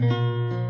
Música